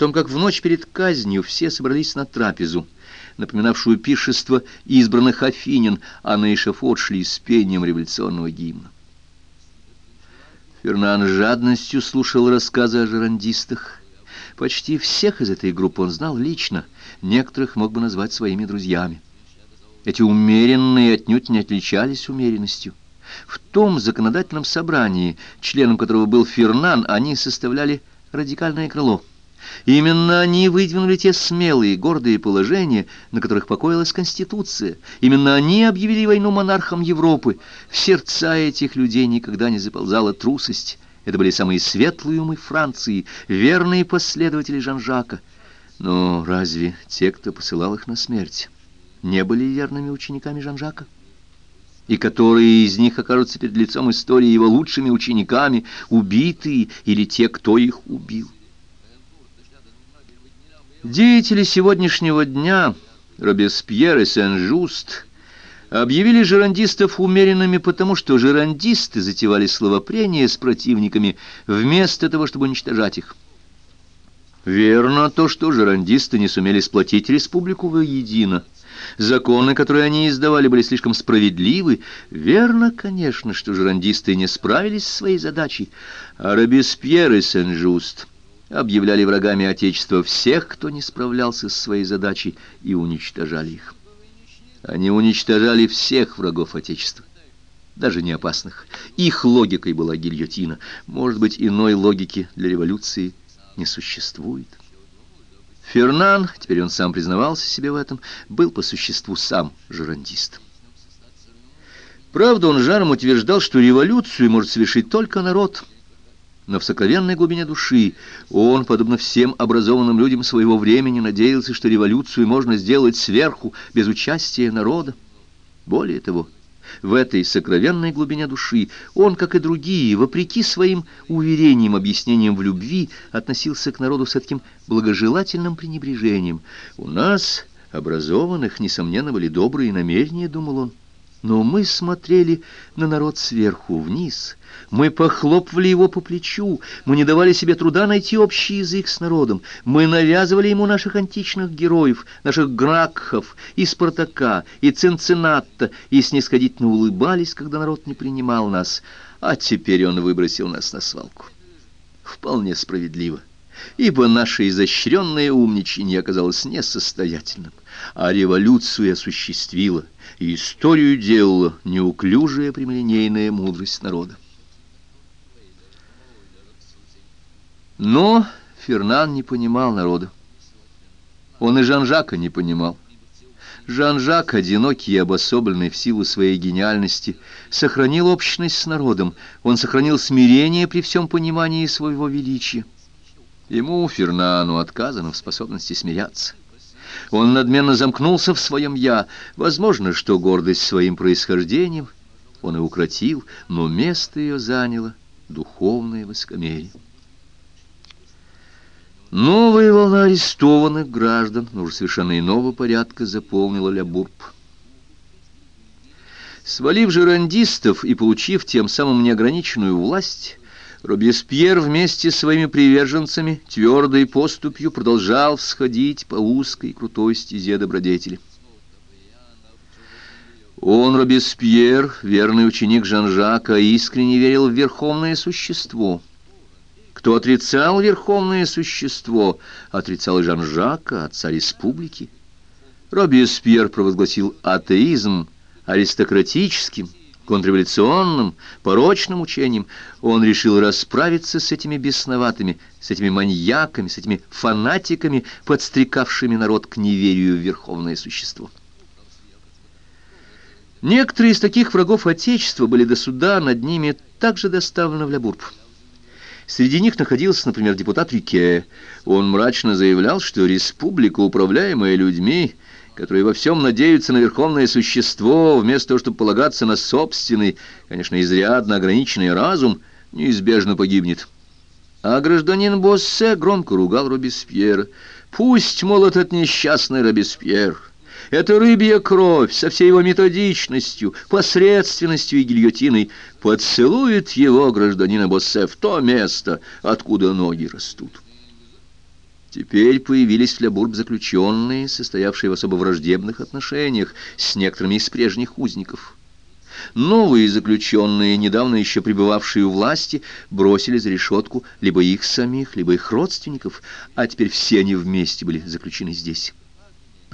том как в ночь перед казнью все собрались на трапезу, напоминавшую пиршество избранных афинин, а на эшафот шли с пением революционного гимна. Фернан жадностью слушал рассказы о жерандистах. Почти всех из этой группы он знал лично, некоторых мог бы назвать своими друзьями. Эти умеренные отнюдь не отличались умеренностью. В том законодательном собрании, членом которого был Фернан, они составляли радикальное крыло. Именно они выдвинули те смелые, гордые положения, на которых покоилась Конституция. Именно они объявили войну монархам Европы. В сердца этих людей никогда не заползала трусость. Это были самые светлые умы Франции, верные последователи Жан-Жака. Но разве те, кто посылал их на смерть, не были верными учениками Жан-Жака? И которые из них окажутся перед лицом истории его лучшими учениками, убитые или те, кто их убил? Деятели сегодняшнего дня, Робеспьер и Сен-Жуст, объявили жерандистов умеренными потому, что жерандисты затевали словопрение с противниками вместо того, чтобы уничтожать их. Верно то, что жерандисты не сумели сплотить республику воедино. Законы, которые они издавали, были слишком справедливы. Верно, конечно, что жерандисты не справились с своей задачей, а Робеспьер и Сен-Жуст объявляли врагами Отечества всех, кто не справлялся с своей задачей, и уничтожали их. Они уничтожали всех врагов Отечества, даже не опасных. Их логикой была гильотина. Может быть, иной логики для революции не существует. Фернан, теперь он сам признавался себе в этом, был по существу сам жерандист. Правда, он жаром утверждал, что революцию может совершить только народ – но в сокровенной глубине души он, подобно всем образованным людям своего времени, надеялся, что революцию можно сделать сверху, без участия народа. Более того, в этой сокровенной глубине души он, как и другие, вопреки своим уверениям, объяснениям в любви, относился к народу с таким благожелательным пренебрежением. «У нас, образованных, несомненно, были добрые намерения», — думал он. Но мы смотрели на народ сверху вниз, мы похлопывали его по плечу, мы не давали себе труда найти общий язык с народом, мы навязывали ему наших античных героев, наших Гракхов, и Спартака, и Цинциннатта, и снисходительно улыбались, когда народ не принимал нас, а теперь он выбросил нас на свалку. Вполне справедливо. Ибо наше изощренное умничание оказалось несостоятельным, а революцию осуществила и историю делала неуклюжая прямолинейная мудрость народа. Но Фернан не понимал народа. Он и Жан-Жака не понимал. Жан-Жак, одинокий и обособленный в силу своей гениальности, сохранил общность с народом, он сохранил смирение при всем понимании своего величия. Ему, Фернану, отказано в способности смеяться. Он надменно замкнулся в своем «я». Возможно, что гордость своим происхождением он и укротил, но место ее заняло духовное высокомерие. Новая волна арестованных граждан, но уже совершенно иного порядка, заполнила Лябурб. Свалив жерандистов и получив тем самым неограниченную власть, Робеспьер вместе с своими приверженцами твердой поступью продолжал всходить по узкой крутой стезе добродетели. Он, Робеспьер, верный ученик Жан-Жака, искренне верил в верховное существо. Кто отрицал верховное существо, отрицал и Жан-Жака, отца республики. Робеспьер провозгласил атеизм аристократическим, контрреволюционным, порочным учением, он решил расправиться с этими бесноватыми, с этими маньяками, с этими фанатиками, подстрекавшими народ к неверию в верховное существо. Некоторые из таких врагов Отечества были до суда над ними также доставлены в Лябурб. Среди них находился, например, депутат Рике. Он мрачно заявлял, что республика, управляемая людьми, которые во всем надеются на верховное существо, вместо того, чтобы полагаться на собственный, конечно, изрядно ограниченный разум, неизбежно погибнет. А гражданин Боссе громко ругал Робеспьера. «Пусть, мол, этот несчастный Робеспьер, эта рыбья кровь со всей его методичностью, посредственностью и гильотиной поцелует его, гражданина Боссе, в то место, откуда ноги растут». Теперь появились в Лябурб заключенные, состоявшие в особо враждебных отношениях с некоторыми из прежних узников. Новые заключенные, недавно еще пребывавшие у власти, бросили за решетку либо их самих, либо их родственников, а теперь все они вместе были заключены здесь.